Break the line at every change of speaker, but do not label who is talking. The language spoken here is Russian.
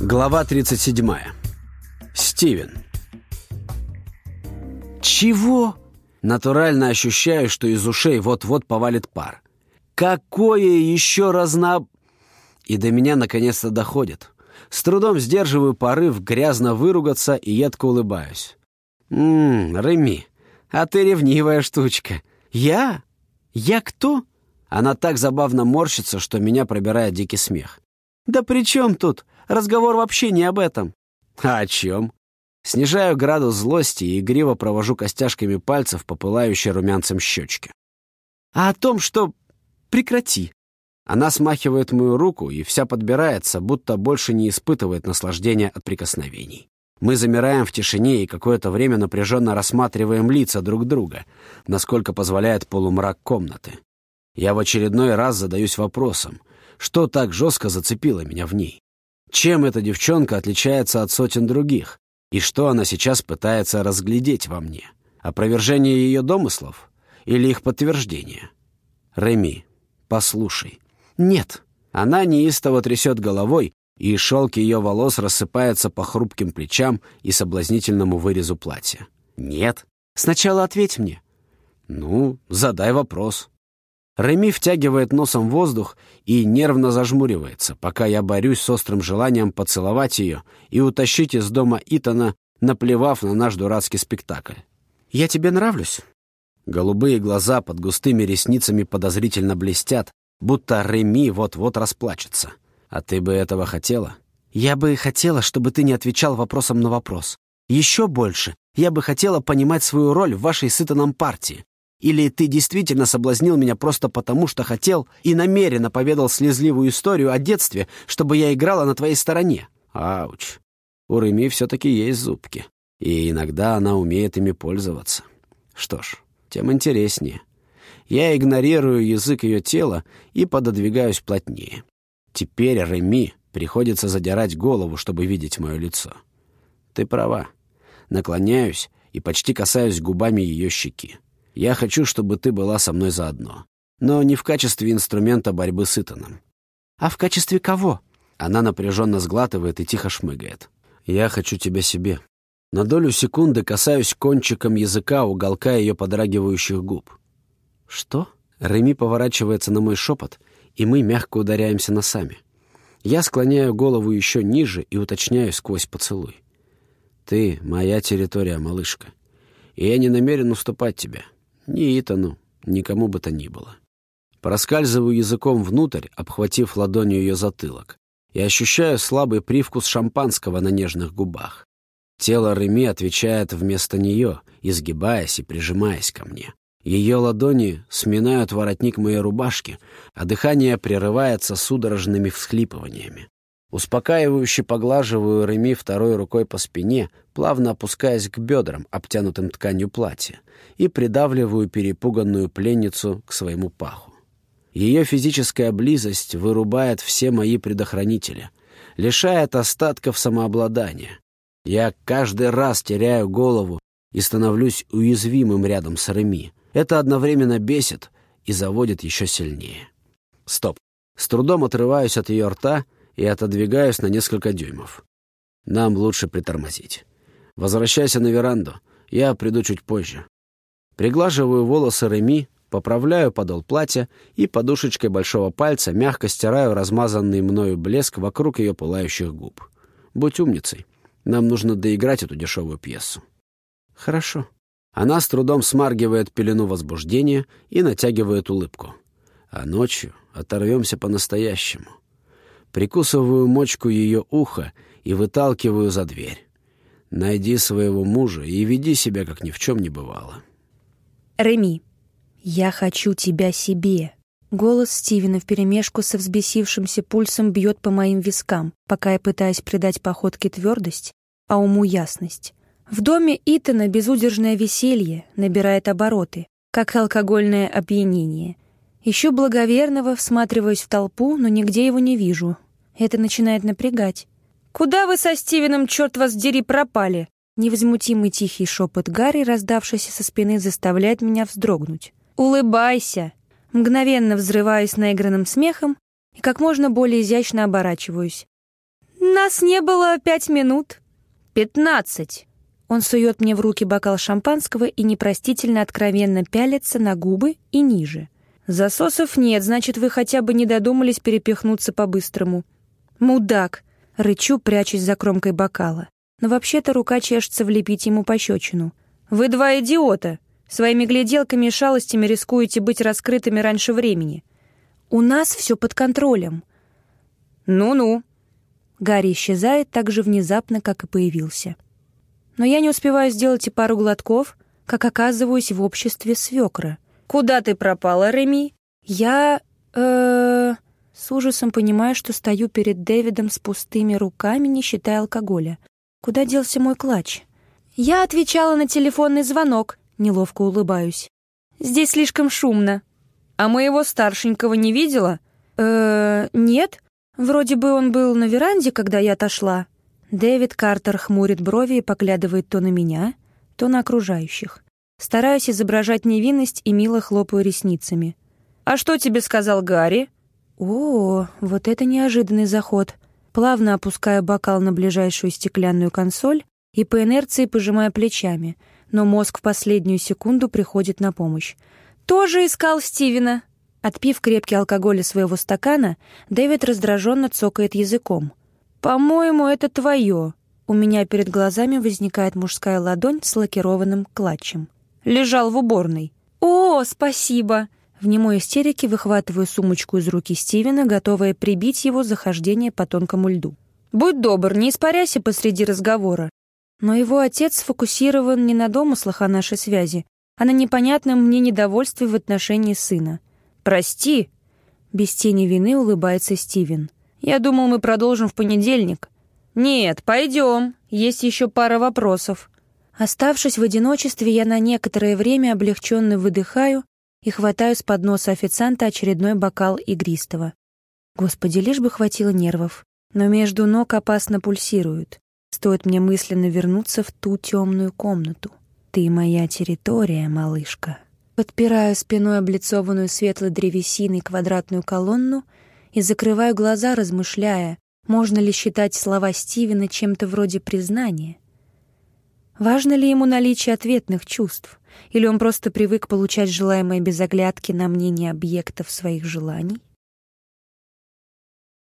Глава 37. Стивен. Чего? Натурально ощущаю, что из ушей вот-вот повалит пар. Какое еще разно... И до меня наконец-то доходит. С трудом сдерживаю порыв грязно выругаться и едко улыбаюсь. «Ммм, Реми, а ты ревнивая штучка. Я? Я кто?» Она так забавно морщится, что меня пробирает дикий смех. «Да при чем тут? Разговор вообще не об этом». «А о чем?» Снижаю градус злости и игриво провожу костяшками пальцев по пылающей румянцем щечке. «А о том, что... Прекрати!» Она смахивает мою руку и вся подбирается, будто больше не испытывает наслаждения от прикосновений. Мы замираем в тишине и какое-то время напряженно рассматриваем лица друг друга, насколько позволяет полумрак комнаты. Я в очередной раз задаюсь вопросом, что так жестко зацепило меня в ней? Чем эта девчонка отличается от сотен других? И что она сейчас пытается разглядеть во мне? Опровержение ее домыслов? Или их подтверждение? Реми, послушай. Нет. Она неистово трясет головой, и шелк ее волос рассыпается по хрупким плечам и соблазнительному вырезу платья. Нет. Сначала ответь мне. Ну, задай вопрос. Реми втягивает носом воздух и нервно зажмуривается, пока я борюсь с острым желанием поцеловать ее и утащить из дома Итана, наплевав на наш дурацкий спектакль. «Я тебе нравлюсь?» Голубые глаза под густыми ресницами подозрительно блестят, будто Реми вот-вот расплачется. «А ты бы этого хотела?» «Я бы хотела, чтобы ты не отвечал вопросом на вопрос. Еще больше, я бы хотела понимать свою роль в вашей с Итаном партии. Или ты действительно соблазнил меня просто потому, что хотел и намеренно поведал слезливую историю о детстве, чтобы я играла на твоей стороне? Ауч. У Реми все-таки есть зубки. И иногда она умеет ими пользоваться. Что ж, тем интереснее. Я игнорирую язык ее тела и пододвигаюсь плотнее. Теперь Реми приходится задирать голову, чтобы видеть мое лицо. Ты права. Наклоняюсь и почти касаюсь губами ее щеки. Я хочу, чтобы ты была со мной заодно. Но не в качестве инструмента борьбы с Итаном. А в качестве кого? Она напряженно сглатывает и тихо шмыгает. Я хочу тебя себе. На долю секунды касаюсь кончиком языка уголка ее подрагивающих губ. Что? Реми поворачивается на мой шепот, и мы мягко ударяемся носами. Я склоняю голову еще ниже и уточняю сквозь поцелуй. Ты — моя территория, малышка, и я не намерен уступать тебе. Ни Итану, никому бы то ни было. Проскальзываю языком внутрь, обхватив ладонью ее затылок, и ощущаю слабый привкус шампанского на нежных губах. Тело Реми отвечает вместо нее, изгибаясь и прижимаясь ко мне. Ее ладони сминают воротник моей рубашки, а дыхание прерывается судорожными всхлипываниями. Успокаивающе поглаживаю Реми второй рукой по спине, плавно опускаясь к бедрам, обтянутым тканью платья, и придавливаю перепуганную пленницу к своему паху. Ее физическая близость вырубает все мои предохранители, лишает остатков самообладания. Я каждый раз теряю голову и становлюсь уязвимым рядом с Реми. Это одновременно бесит и заводит еще сильнее. Стоп. С трудом отрываюсь от ее рта — и отодвигаюсь на несколько дюймов. Нам лучше притормозить. Возвращайся на веранду. Я приду чуть позже. Приглаживаю волосы Реми, поправляю подол платья и подушечкой большого пальца мягко стираю размазанный мною блеск вокруг ее пылающих губ. Будь умницей. Нам нужно доиграть эту дешевую пьесу. Хорошо. Она с трудом смаргивает пелену возбуждения и натягивает улыбку. А ночью оторвемся по-настоящему. Прикусываю мочку ее уха и выталкиваю за дверь. Найди своего мужа и веди себя, как ни в чем не бывало.
Реми, я хочу тебя себе. Голос Стивена вперемешку со взбесившимся пульсом бьет по моим вискам, пока я пытаюсь придать походке твердость, а уму ясность. В доме Итана безудержное веселье набирает обороты, как алкогольное опьянение — Ищу благоверного, всматриваюсь в толпу, но нигде его не вижу. Это начинает напрягать. «Куда вы со Стивеном, черт вас дери, пропали?» Невозмутимый тихий шепот Гарри, раздавшийся со спины, заставляет меня вздрогнуть. «Улыбайся!» Мгновенно взрываюсь наигранным смехом и как можно более изящно оборачиваюсь. «Нас не было пять минут». «Пятнадцать». Он сует мне в руки бокал шампанского и непростительно откровенно пялится на губы и ниже. «Засосов нет, значит, вы хотя бы не додумались перепихнуться по-быстрому». «Мудак!» — рычу, прячусь за кромкой бокала. Но вообще-то рука чешется влепить ему пощечину. «Вы два идиота! Своими гляделками и шалостями рискуете быть раскрытыми раньше времени. У нас все под контролем». «Ну-ну». Гарри исчезает так же внезапно, как и появился но я не успеваю сделать и пару глотков, как оказываюсь в обществе свекра. «Куда ты пропала, Реми?» «Я... э С ужасом понимаю, что стою перед Дэвидом с пустыми руками, не считая алкоголя. Куда делся мой клатч? Я отвечала на телефонный звонок, неловко улыбаюсь. Здесь слишком шумно. А моего старшенького не видела? э нет. Вроде бы он был на веранде, когда я отошла. Дэвид Картер хмурит брови и поглядывает то на меня, то на окружающих. Стараюсь изображать невинность и мило хлопаю ресницами. «А что тебе сказал Гарри?» «О, вот это неожиданный заход!» Плавно опускаю бокал на ближайшую стеклянную консоль и по инерции пожимая плечами, но мозг в последнюю секунду приходит на помощь. «Тоже искал Стивена!» Отпив крепкий алкоголь из своего стакана, Дэвид раздраженно цокает языком. «По-моему, это твое». У меня перед глазами возникает мужская ладонь с лакированным клатчем. Лежал в уборной. «О, спасибо!» В немой истерике выхватываю сумочку из руки Стивена, готовая прибить его захождение по тонкому льду. «Будь добр, не испаряйся посреди разговора». Но его отец сфокусирован не на домыслах о нашей связи, а на непонятном мне недовольстве в отношении сына. «Прости!» Без тени вины улыбается Стивен. Я думал, мы продолжим в понедельник. Нет, пойдем. Есть еще пара вопросов. Оставшись в одиночестве, я на некоторое время облегченно выдыхаю и хватаю с подноса официанта очередной бокал игристого. Господи, лишь бы хватило нервов. Но между ног опасно пульсируют. Стоит мне мысленно вернуться в ту темную комнату. Ты моя территория, малышка. Подпираю спиной облицованную светлой древесиной квадратную колонну — и закрываю глаза, размышляя, можно ли считать слова Стивена чем-то вроде признания. Важно ли ему наличие ответных чувств, или он просто привык получать желаемое без оглядки на мнение объектов своих желаний?